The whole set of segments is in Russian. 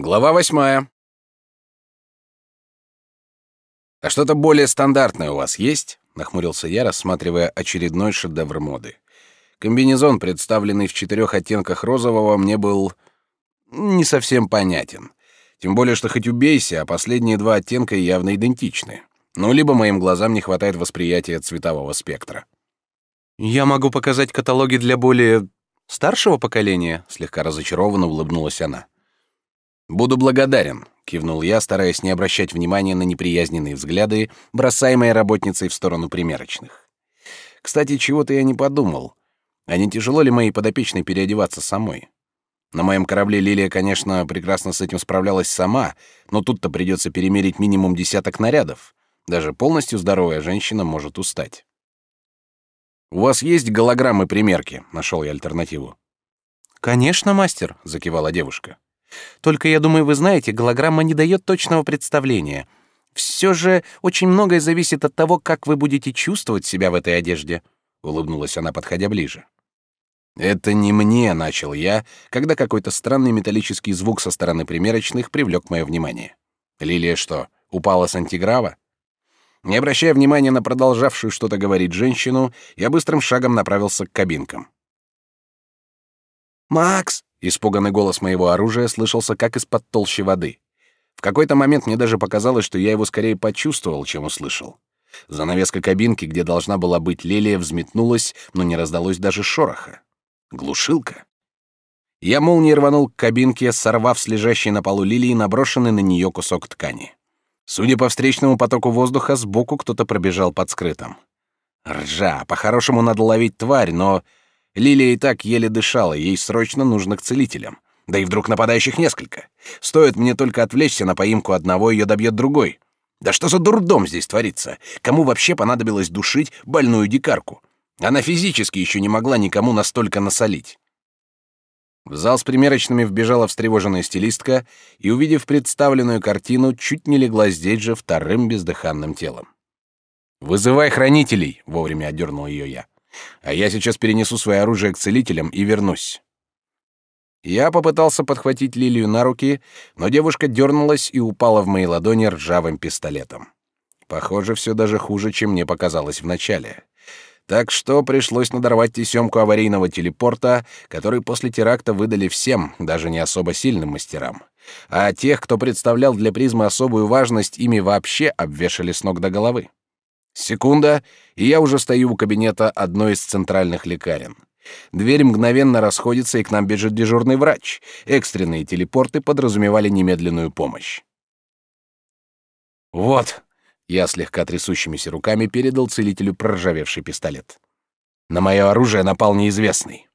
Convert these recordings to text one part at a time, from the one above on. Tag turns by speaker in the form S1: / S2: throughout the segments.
S1: Глава восьмая. «А что-то более стандартное у вас есть?» — нахмурился я, рассматривая очередной шедевр моды. Комбинезон, представленный в четырех оттенках розового, мне был не совсем понятен. Тем более, что хоть убейся, а последние два оттенка явно идентичны. Ну, либо моим глазам не хватает восприятия цветового спектра.
S2: «Я могу показать каталоги для более старшего поколения?» — слегка разочарованно улыбнулась она.
S1: «Буду благодарен», — кивнул я, стараясь не обращать внимания на неприязненные взгляды, бросаемые работницей в сторону примерочных. Кстати, чего-то я не подумал. А не тяжело ли моей подопечной переодеваться самой? На моем корабле Лилия, конечно, прекрасно с этим справлялась сама, но тут-то придется перемерить минимум десяток нарядов. Даже полностью здоровая женщина может устать. «У вас есть голограммы примерки?» — нашел я альтернативу.
S2: «Конечно, мастер», — закивала девушка. Только я думаю, вы знаете, голограмма не дает точного представления. Все же очень многое зависит от того, как вы будете чувствовать себя в этой одежде. Улыбнулась она, подходя ближе.
S1: Это не мне, начал я, когда какой-то странный металлический звук со стороны примерочных привлек мое внимание. Лилия что, упала с антиграва? Не обращая внимания на продолжавшую что-то говорить женщину, я быстрым шагом направился к кабинкам.
S2: «Макс!»
S1: Испуганный голос моего оружия слышался как из-под толщи воды. В какой-то момент мне даже показалось, что я его скорее почувствовал, чем услышал. Занавеска кабинки, где должна была быть Лелия, взметнулась, но не раздалось даже шороха. Глушилка. Я молнией рванул к кабинке, сорвав с лежащей на полу лилии наброшенный на нее кусок ткани. Судя по встречному потоку воздуха, сбоку кто-то пробежал под скрытым. Ржа, по-хорошему надо ловить тварь, но Лилия и так еле дышала, ей срочно нужно к целителям. Да и вдруг нападающих несколько. Стоит мне только отвлечься на поимку одного, ее добьет другой. Да что за дурдом здесь творится? Кому вообще понадобилось душить больную дикарку? Она физически еще не могла никому настолько насолить. В зал с примерочными вбежала встревоженная стилистка и, увидев представленную картину, чуть не легла здесь же вторым бездыханным телом. «Вызывай хранителей!» — вовремя одернул ее я. А я сейчас перенесу свое оружие к целителям и вернусь. Я попытался подхватить Лилию на руки, но девушка дернулась и упала в мои ладони ржавым пистолетом. Похоже, все даже хуже, чем мне показалось вначале. Так что пришлось надорвать тесемку аварийного телепорта, который после теракта выдали всем, даже не особо сильным мастерам. А тех, кто представлял для призмы особую важность, ими вообще обвешали с ног до головы. Секунда, и я уже стою у кабинета одной из центральных лекарен. Дверь мгновенно расходится, и к нам бежит дежурный врач. Экстренные телепорты подразумевали немедленную помощь. «Вот», — я слегка трясущимися руками передал целителю проржавевший пистолет. «На мое оружие напал неизвестный».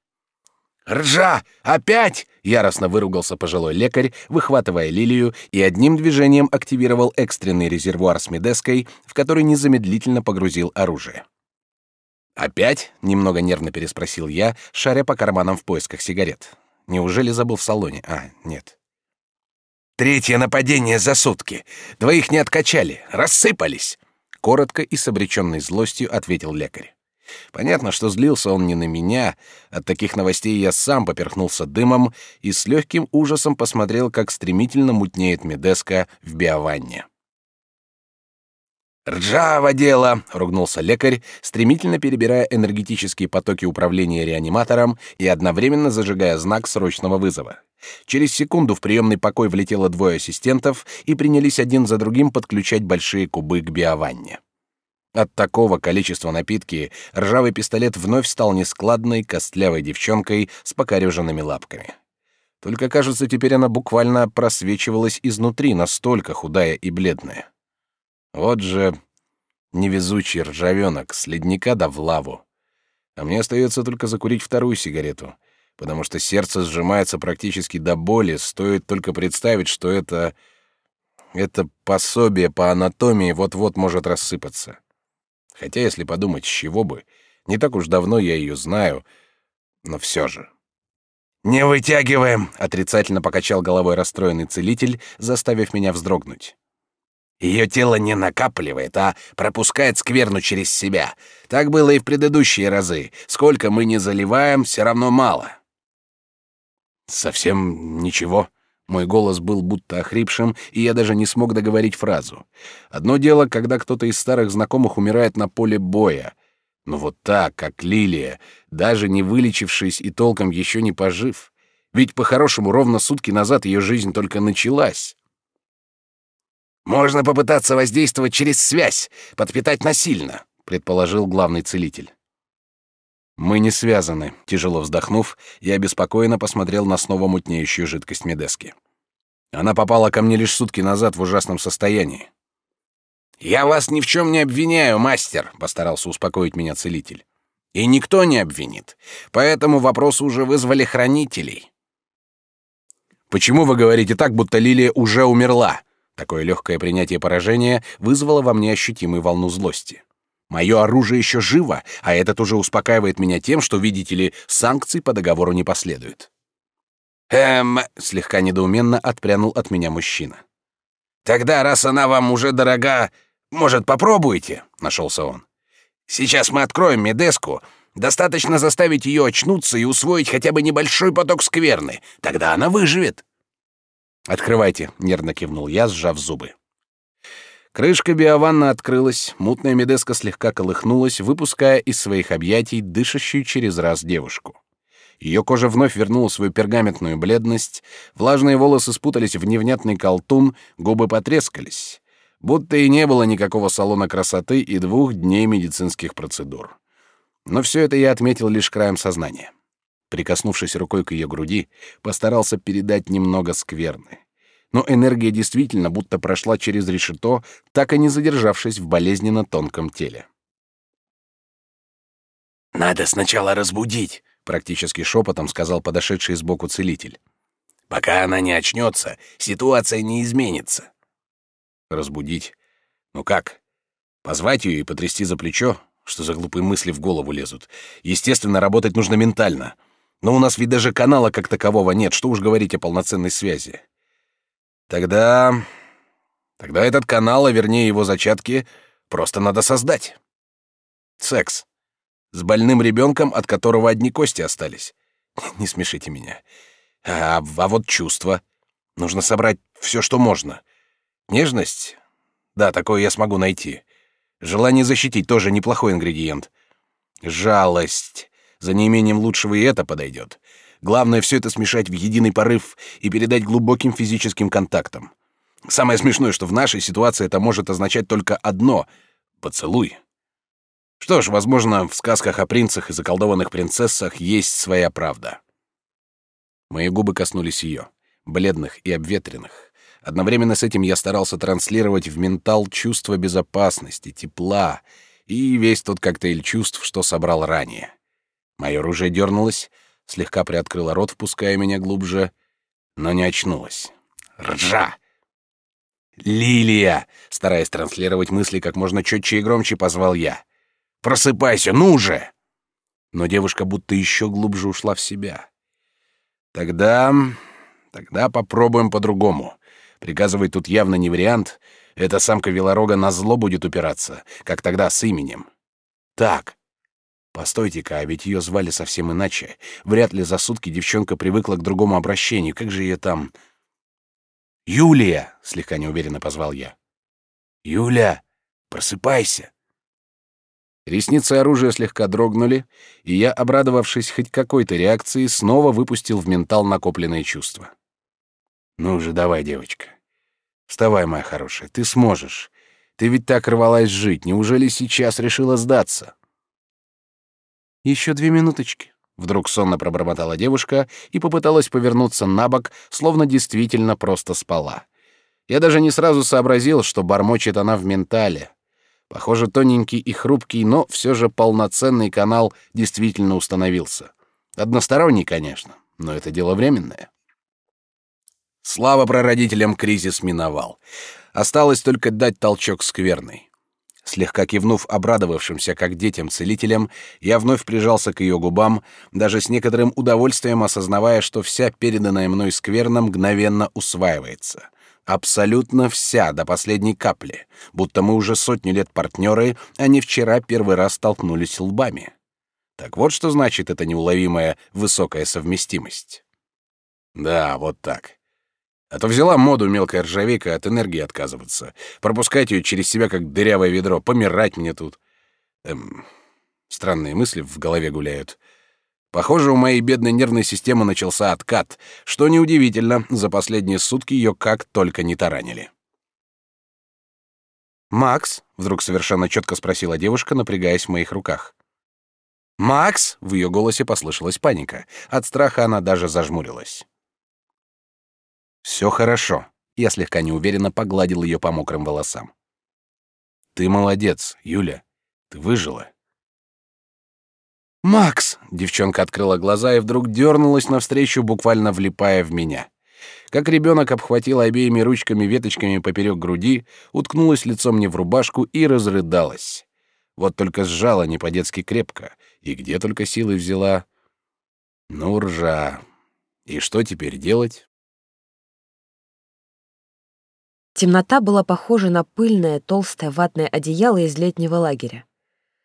S1: «Ржа! Опять!» — яростно выругался пожилой лекарь, выхватывая лилию и одним движением активировал экстренный резервуар с медеской, в который незамедлительно погрузил оружие. «Опять?» — немного нервно переспросил я, шаря по карманам в поисках сигарет. Неужели забыл в салоне? А, нет. «Третье нападение за сутки. Двоих не откачали, рассыпались!» Коротко и с обреченной злостью ответил лекарь. Понятно, что злился он не на меня. От таких новостей я сам поперхнулся дымом и с легким ужасом посмотрел, как стремительно мутнеет Медеска в биованне. «Ржаво дело!» — ругнулся лекарь, стремительно перебирая энергетические потоки управления реаниматором и одновременно зажигая знак срочного вызова. Через секунду в приемный покой влетело двое ассистентов и принялись один за другим подключать большие кубы к биованне. От такого количества напитки ржавый пистолет вновь стал нескладной, костлявой девчонкой с покореженными лапками. Только, кажется, теперь она буквально просвечивалась изнутри, настолько худая и бледная. Вот же невезучий ржавенок, с ледника да в лаву. А мне остается только закурить вторую сигарету, потому что сердце сжимается практически до боли, стоит только представить, что это... это пособие по анатомии вот-вот может рассыпаться. Хотя, если подумать, с чего бы, не так уж давно я ее знаю, но все же. «Не вытягиваем!» — отрицательно покачал головой расстроенный целитель, заставив меня вздрогнуть. Ее тело не накапливает, а пропускает скверну через себя. Так было и в предыдущие разы. Сколько мы не заливаем, все равно мало. Совсем ничего, Мой голос был будто охрипшим, и я даже не смог договорить фразу. Одно дело, когда кто-то из старых знакомых умирает на поле боя. Но вот так, как Лилия, даже не вылечившись и толком еще не пожив. Ведь по-хорошему ровно сутки назад ее жизнь только началась. «Можно попытаться воздействовать через связь, подпитать насильно», — предположил главный целитель. «Мы не связаны», — тяжело вздохнув, я беспокойно посмотрел на снова мутнеющую жидкость Медески. Она попала ко мне лишь сутки назад в ужасном состоянии. «Я вас ни в чем не обвиняю, мастер», — постарался успокоить меня целитель. «И никто не обвинит. Поэтому вопросы уже вызвали хранителей». «Почему вы говорите так, будто Лилия уже умерла?» Такое легкое принятие поражения вызвало во мне ощутимую волну злости. Мое оружие еще живо, а этот уже успокаивает меня тем, что, видите ли, санкций по договору не последует. «Эм...» — слегка недоуменно отпрянул от меня мужчина. «Тогда, раз она вам уже дорога, может, попробуйте?» — нашелся он. «Сейчас мы откроем медеску. Достаточно заставить ее очнуться и усвоить хотя бы небольшой поток скверны. Тогда она выживет».
S2: «Открывайте», — нервно кивнул я, сжав зубы. Крышка биованна открылась, мутная медеска слегка колыхнулась, выпуская из своих объятий дышащую через раз девушку. Ее кожа вновь вернула свою пергаментную бледность, влажные волосы спутались в невнятный колтун, губы потрескались. Будто и не было никакого салона красоты и двух дней медицинских процедур. Но все это я отметил лишь краем сознания. Прикоснувшись рукой к ее груди, постарался передать немного скверны но энергия действительно будто прошла через решето, так и не задержавшись в болезненно тонком теле.
S1: «Надо сначала разбудить», — практически шепотом сказал подошедший сбоку целитель. «Пока она не очнется, ситуация не изменится».
S2: «Разбудить? Ну как? Позвать ее и потрясти за плечо? Что за глупые мысли в голову лезут? Естественно, работать нужно ментально. Но у нас ведь даже канала как такового нет, что уж говорить о полноценной связи. Тогда... Тогда этот канал, а вернее его зачатки, просто надо создать. Секс. С больным ребенком, от которого одни кости остались. Не смешите меня. А, а вот чувства. Нужно собрать все, что можно. Нежность? Да, такое я смогу найти. Желание защитить тоже неплохой ингредиент. Жалость. За неимением лучшего и это подойдет. Главное все это смешать в единый порыв и передать глубоким физическим контактом. Самое смешное, что в нашей ситуации это может означать только одно — поцелуй. Что ж, возможно, в сказках о принцах и заколдованных принцессах есть своя правда. Мои губы коснулись ее, бледных и обветренных. Одновременно с этим я старался транслировать в ментал чувство безопасности, тепла и весь тот коктейль чувств, что собрал ранее. Мое оружие дернулось, слегка приоткрыла рот, впуская меня глубже, но не очнулась. Ржа! «Лилия!» — стараясь транслировать мысли как можно четче и громче, позвал я. «Просыпайся, ну же!» Но девушка будто еще глубже ушла в себя. «Тогда... тогда попробуем по-другому. Приказывать тут явно не вариант. Эта самка Велорога на зло будет упираться, как тогда с именем. Так, Постойте-ка, а ведь ее звали совсем иначе. Вряд ли за сутки девчонка привыкла к другому обращению. Как же ее там... «Юлия!» — слегка неуверенно позвал я. «Юля, просыпайся!» Ресницы оружия слегка дрогнули, и я, обрадовавшись хоть какой-то реакции, снова выпустил в ментал накопленные чувства. «Ну же, давай, девочка. Вставай, моя хорошая, ты сможешь. Ты ведь так рвалась жить. Неужели сейчас решила сдаться?» Еще две минуточки.
S1: Вдруг сонно пробормотала девушка и попыталась повернуться на бок, словно действительно просто спала. Я даже не сразу сообразил, что бормочет она в ментале. Похоже, тоненький и хрупкий, но все же полноценный канал действительно установился. Односторонний, конечно, но это дело временное. Слава прародителям, кризис миновал. Осталось только дать толчок скверный. Слегка кивнув обрадовавшимся, как детям целителям, я вновь прижался к ее губам, даже с некоторым удовольствием осознавая, что вся переданная мной скверна мгновенно усваивается. Абсолютно вся, до последней капли, будто мы уже сотню лет партнеры, а не вчера первый раз столкнулись лбами. Так вот что значит эта неуловимая высокая совместимость. Да, вот так. А то взяла моду мелкая ржавейка от энергии отказываться. Пропускать ее через себя, как дырявое ведро. Помирать мне тут. Эм, странные мысли в голове гуляют. Похоже, у моей бедной нервной системы начался откат, что неудивительно, за последние сутки ее как только не таранили.
S2: «Макс?» — вдруг совершенно четко спросила девушка, напрягаясь в моих руках. «Макс!» — в ее голосе послышалась паника. От страха она даже зажмурилась. «Все хорошо», — я слегка неуверенно погладил ее по мокрым волосам. «Ты молодец, Юля. Ты выжила». «Макс!» — девчонка открыла глаза и вдруг дернулась навстречу, буквально влипая в меня. Как ребенок обхватила обеими ручками веточками поперек груди, уткнулась лицом мне в рубашку и разрыдалась. Вот только сжала не по-детски крепко, и где только силы взяла. Ну, ржа. И что теперь делать?
S3: Темнота была похожа на пыльное толстое ватное одеяло из летнего лагеря.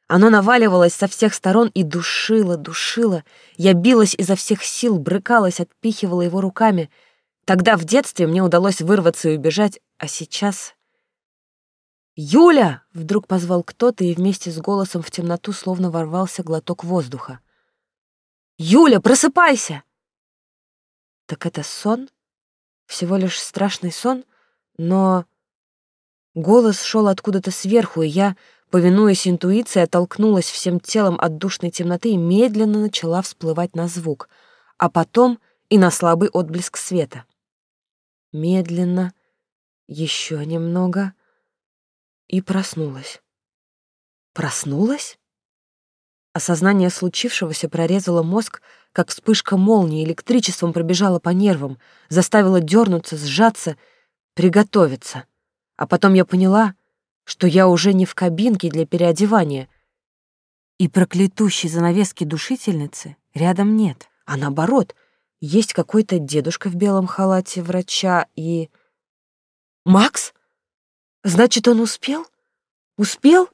S3: Оно наваливалось со всех сторон и душило, душило. Я билась изо всех сил, брыкалась, отпихивала его руками. Тогда в детстве мне удалось вырваться и убежать, а сейчас... «Юля!» — вдруг позвал кто-то, и вместе с голосом в темноту словно ворвался глоток воздуха. «Юля, просыпайся!» Так это сон? Всего лишь страшный сон? Но... Голос шел откуда-то сверху, и я Повинуясь интуиции, оттолкнулась всем телом от душной темноты и медленно начала всплывать на звук, а потом и на слабый отблеск света. Медленно, еще немного, и проснулась. Проснулась? Осознание случившегося прорезало мозг, как вспышка молнии, электричеством пробежало по нервам, заставило дернуться, сжаться, приготовиться. А потом я поняла, что я уже не в кабинке для переодевания, и проклятущей занавески душительницы рядом нет, а наоборот, есть какой-то дедушка в белом халате врача и... «Макс? Значит, он успел? Успел?»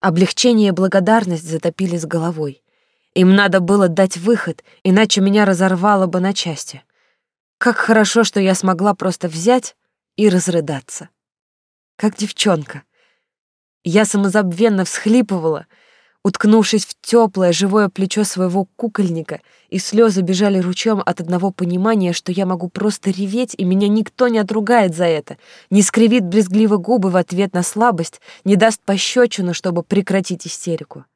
S3: Облегчение и благодарность затопили с головой. Им надо было дать выход, иначе меня разорвало бы на части. Как хорошо, что я смогла просто взять и разрыдаться как девчонка. Я самозабвенно всхлипывала, уткнувшись в теплое живое плечо своего кукольника, и слезы бежали ручьем от одного понимания, что я могу просто реветь, и меня никто не отругает за это, не скривит брезгливо губы в ответ на слабость, не даст пощечину, чтобы прекратить истерику.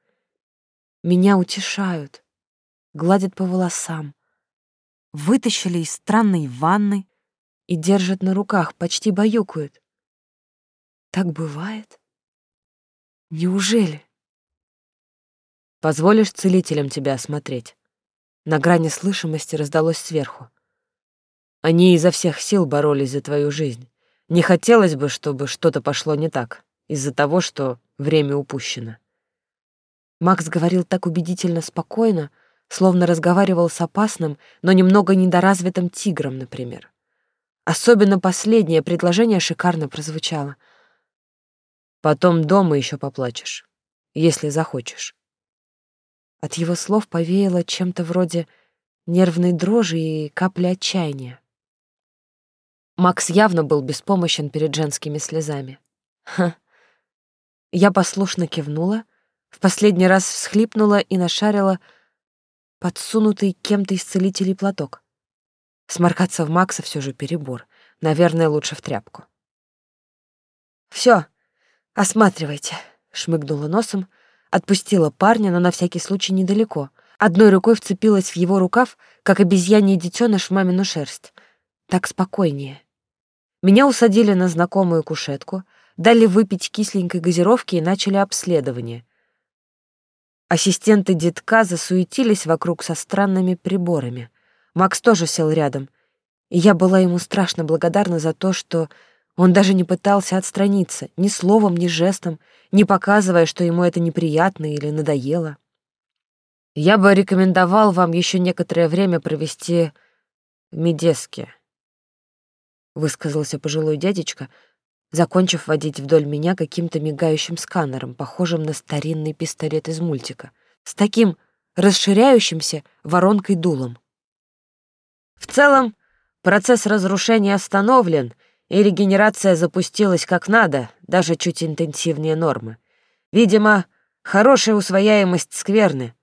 S3: Меня утешают, гладят по волосам, вытащили из странной ванны и держат на руках, почти баюкают. Так бывает? Неужели? Позволишь целителям тебя осмотреть? На грани слышимости раздалось сверху. Они изо всех сил боролись за твою жизнь. Не хотелось бы, чтобы что-то пошло не так, из-за того, что время упущено. Макс говорил так убедительно спокойно, словно разговаривал с опасным, но немного недоразвитым тигром, например. Особенно последнее предложение шикарно прозвучало — Потом дома еще поплачешь, если захочешь. От его слов повеяло чем-то вроде нервной дрожи и капли отчаяния. Макс явно был беспомощен перед женскими слезами. Ха. Я послушно кивнула, в последний раз всхлипнула и нашарила подсунутый кем-то из целителей платок. Сморкаться в Макса все же перебор. Наверное, лучше в тряпку. Все, «Осматривайте», — шмыгнула носом, отпустила парня, но на всякий случай недалеко. Одной рукой вцепилась в его рукав, как обезьяний детеныш в мамину шерсть. Так спокойнее. Меня усадили на знакомую кушетку, дали выпить кисленькой газировки и начали обследование. Ассистенты детка засуетились вокруг со странными приборами. Макс тоже сел рядом, и я была ему страшно благодарна за то, что он даже не пытался отстраниться, ни словом, ни жестом, не показывая, что ему это неприятно или надоело. Я бы рекомендовал вам еще некоторое время провести в Медеске, высказался пожилой дядечка, закончив водить вдоль меня каким-то мигающим сканером, похожим на старинный пистолет из мультика, с таким расширяющимся воронкой дулом. В целом, Процесс разрушения остановлен, и регенерация запустилась как надо, даже чуть интенсивнее нормы. Видимо, хорошая усвояемость скверны.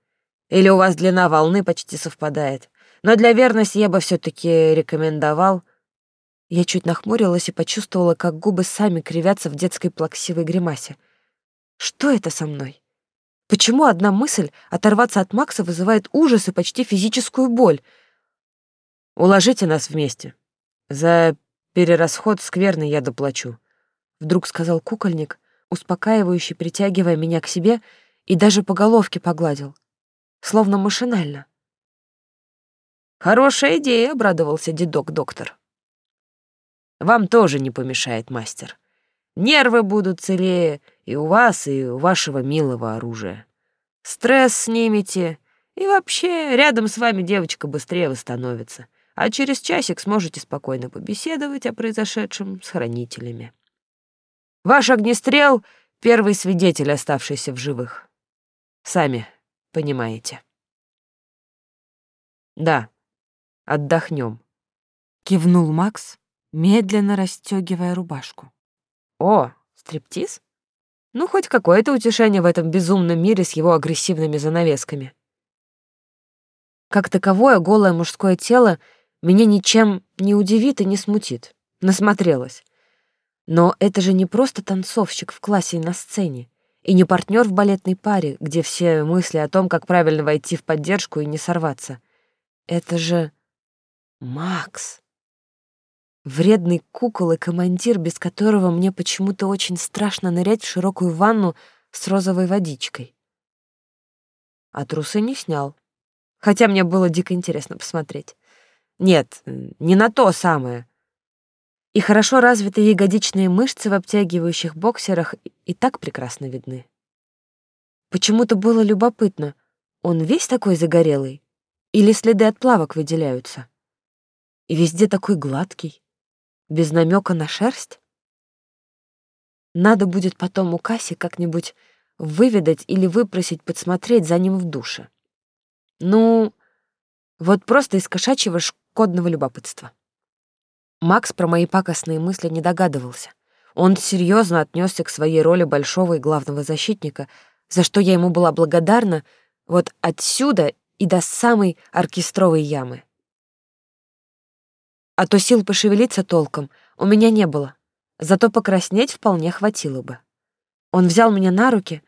S3: Или у вас длина волны почти совпадает. Но для верности я бы все таки рекомендовал... Я чуть нахмурилась и почувствовала, как губы сами кривятся в детской плаксивой гримасе. Что это со мной? Почему одна мысль оторваться от Макса вызывает ужас и почти физическую боль? Уложите нас вместе. За перерасход скверный я доплачу. Вдруг сказал кукольник, успокаивающий, притягивая меня к себе, и даже по головке погладил. Словно машинально. «Хорошая идея», — обрадовался дедок-доктор. «Вам тоже не помешает, мастер. Нервы будут целее и у вас, и у вашего милого оружия. Стресс снимете, и вообще рядом с вами девочка быстрее восстановится, а через часик сможете спокойно побеседовать о произошедшем с хранителями. Ваш огнестрел — первый свидетель, оставшийся в живых. Сами понимаете. Да, отдохнем. Кивнул Макс, медленно расстегивая рубашку. О, стриптиз? Ну, хоть какое-то утешение в этом безумном мире с его агрессивными занавесками. Как таковое голое мужское тело меня ничем не удивит и не смутит. Насмотрелась. Но это же не просто танцовщик в классе и на сцене, и не партнер в балетной паре, где все мысли о том, как правильно войти в поддержку и не сорваться. Это же Макс. Вредный кукол и командир, без которого мне почему-то очень страшно нырять в широкую ванну с розовой водичкой. А трусы не снял. Хотя мне было дико интересно посмотреть. Нет, не на то самое — и хорошо развитые ягодичные мышцы в обтягивающих боксерах и так прекрасно видны. Почему-то было любопытно, он весь такой загорелый или следы от плавок выделяются? И везде такой гладкий, без намека на шерсть? Надо будет потом у Касси как-нибудь выведать или выпросить подсмотреть за ним в душе. Ну, вот просто из кошачьего шкодного любопытства. Макс про мои пакостные мысли не догадывался. Он серьезно отнесся к своей роли большого и главного защитника, за что я ему была благодарна вот отсюда и до самой оркестровой ямы. А то сил пошевелиться толком у меня не было, зато покраснеть вполне хватило бы. Он взял меня на руки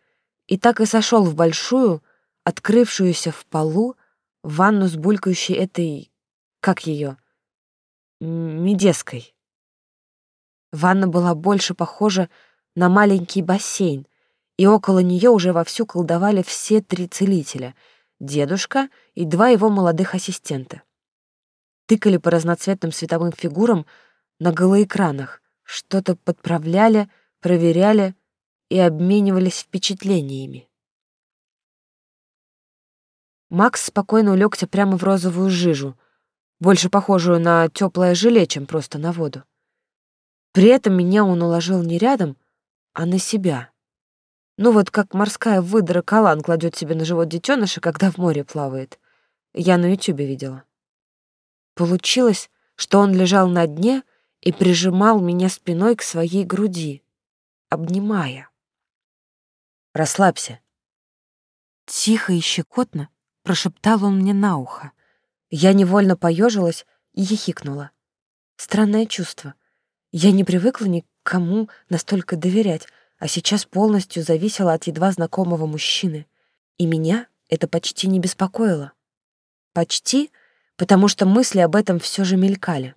S3: и так и сошел в большую, открывшуюся в полу, ванну с булькающей этой... как ее Медеской. Ванна была больше похожа на маленький бассейн, и около нее уже вовсю колдовали все три целителя — дедушка и два его молодых ассистента. Тыкали по разноцветным световым фигурам на голоэкранах, что-то подправляли, проверяли и обменивались впечатлениями. Макс спокойно улегся прямо в розовую жижу — больше похожую на теплое желе, чем просто на воду. При этом меня он уложил не рядом, а на себя. Ну вот как морская выдра калан кладет себе на живот детеныша, когда в море плавает. Я на ютюбе видела. Получилось, что он лежал на дне и прижимал меня спиной к своей груди, обнимая. «Расслабься». Тихо и щекотно прошептал он мне на ухо. Я невольно поежилась и ехикнула. Странное чувство. Я не привыкла никому настолько доверять, а сейчас полностью зависела от едва знакомого мужчины. И меня это почти не беспокоило. Почти, потому что мысли об этом все же мелькали.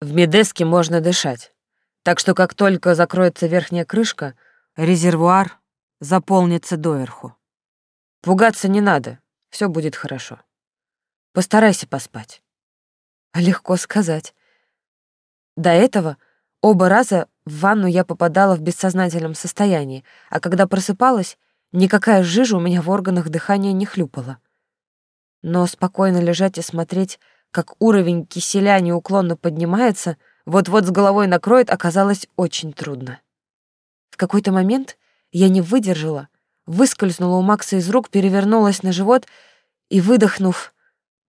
S3: В Медеске можно дышать, так что как только закроется верхняя крышка, резервуар заполнится доверху. Пугаться не надо, все будет хорошо. Постарайся поспать. Легко сказать. До этого оба раза в ванну я попадала в бессознательном состоянии, а когда просыпалась, никакая жижа у меня в органах дыхания не хлюпала. Но спокойно лежать и смотреть, как уровень киселя неуклонно поднимается, вот-вот с головой накроет, оказалось очень трудно. В какой-то момент я не выдержала, выскользнула у Макса из рук, перевернулась на живот и, выдохнув,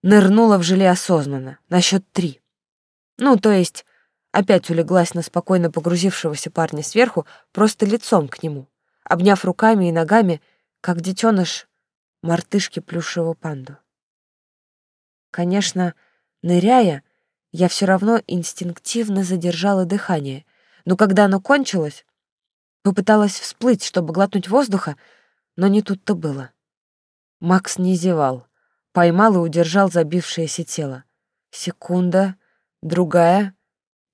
S3: нырнула в желе осознанно, на счет три. Ну, то есть, опять улеглась на спокойно погрузившегося парня сверху, просто лицом к нему, обняв руками и ногами, как детеныш мартышки плюшевого панду. Конечно, ныряя, я все равно инстинктивно задержала дыхание, но когда оно кончилось, попыталась всплыть, чтобы глотнуть воздуха, но не тут-то было. Макс не зевал, поймал и удержал забившееся тело. Секунда, другая,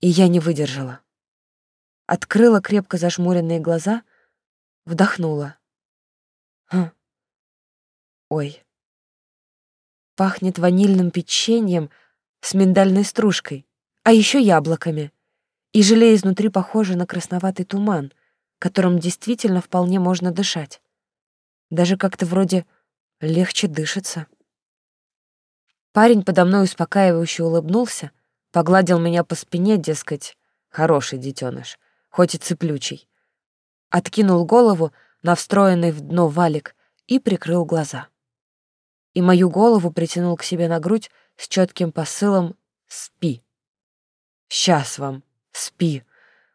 S3: и я не выдержала. Открыла крепко зажмуренные глаза, вдохнула. Хм. Ой. Пахнет ванильным печеньем с миндальной стружкой, а еще яблоками. И желе изнутри похоже на красноватый туман, которым действительно вполне можно дышать. Даже как-то вроде легче дышится. Парень подо мной успокаивающе улыбнулся, погладил меня по спине, дескать, хороший детеныш, хоть и цеплючий. Откинул голову на встроенный в дно валик и прикрыл глаза. И мою голову притянул к себе на грудь с четким посылом «Спи». «Сейчас вам, спи».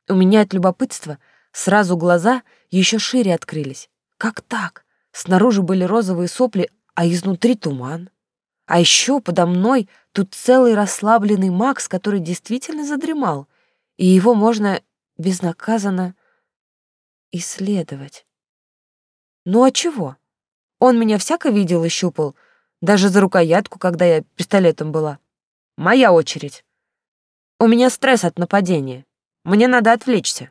S3: У меня от любопытства сразу глаза еще шире открылись. Как так? Снаружи были розовые сопли, а изнутри туман. А еще подо мной тут целый расслабленный Макс, который действительно задремал, и его можно безнаказанно исследовать. Ну а чего? Он меня всяко видел и щупал, даже за рукоятку, когда я пистолетом была. Моя очередь. У меня стресс от нападения. Мне надо отвлечься.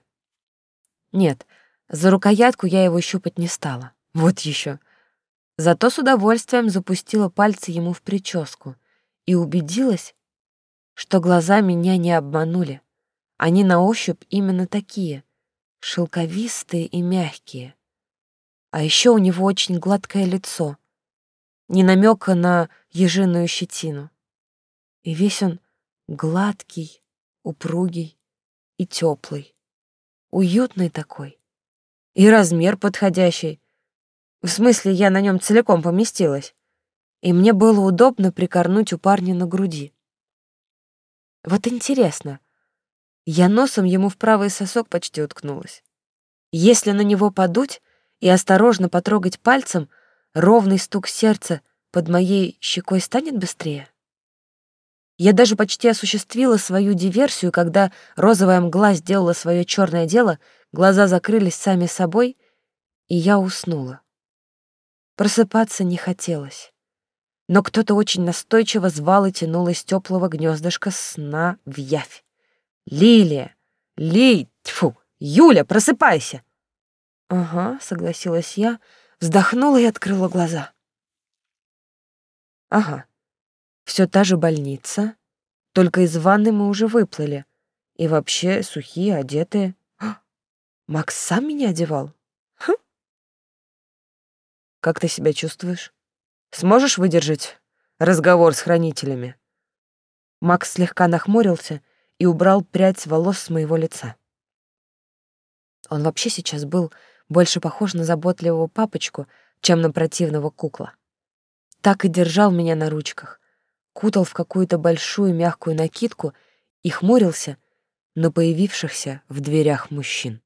S3: Нет, за рукоятку я его щупать не стала. Вот еще. Зато с удовольствием запустила пальцы ему в прическу и убедилась, что глаза меня не обманули. Они на ощупь именно такие, шелковистые и мягкие. А еще у него очень гладкое лицо, не намека на ежиную щетину. И весь он гладкий, упругий и теплый, уютный такой. И размер подходящий, в смысле, я на нем целиком поместилась. И мне было удобно прикорнуть у парня на груди. Вот интересно, я носом ему в правый сосок почти уткнулась. Если на него подуть и осторожно потрогать пальцем, ровный стук сердца под моей щекой станет быстрее? Я даже почти осуществила свою диверсию, когда розовая мгла сделала свое черное дело, глаза закрылись сами собой, и я уснула. Просыпаться не хотелось. Но кто-то очень настойчиво звал и тянул из теплого гнездышка сна в явь. «Лилия! Ли... Тьфу! Юля, просыпайся!» «Ага», — согласилась я, вздохнула и открыла глаза. «Ага, все та же больница, только из ванны мы уже выплыли. И вообще сухие, одетые. Макс сам меня одевал? Как ты себя чувствуешь? Сможешь выдержать разговор с хранителями?» Макс слегка нахмурился и убрал прядь волос с моего лица. Он вообще сейчас был больше похож на заботливого папочку, чем на противного кукла. Так и держал меня на ручках, кутал в какую-то большую мягкую накидку и хмурился на появившихся в дверях мужчин.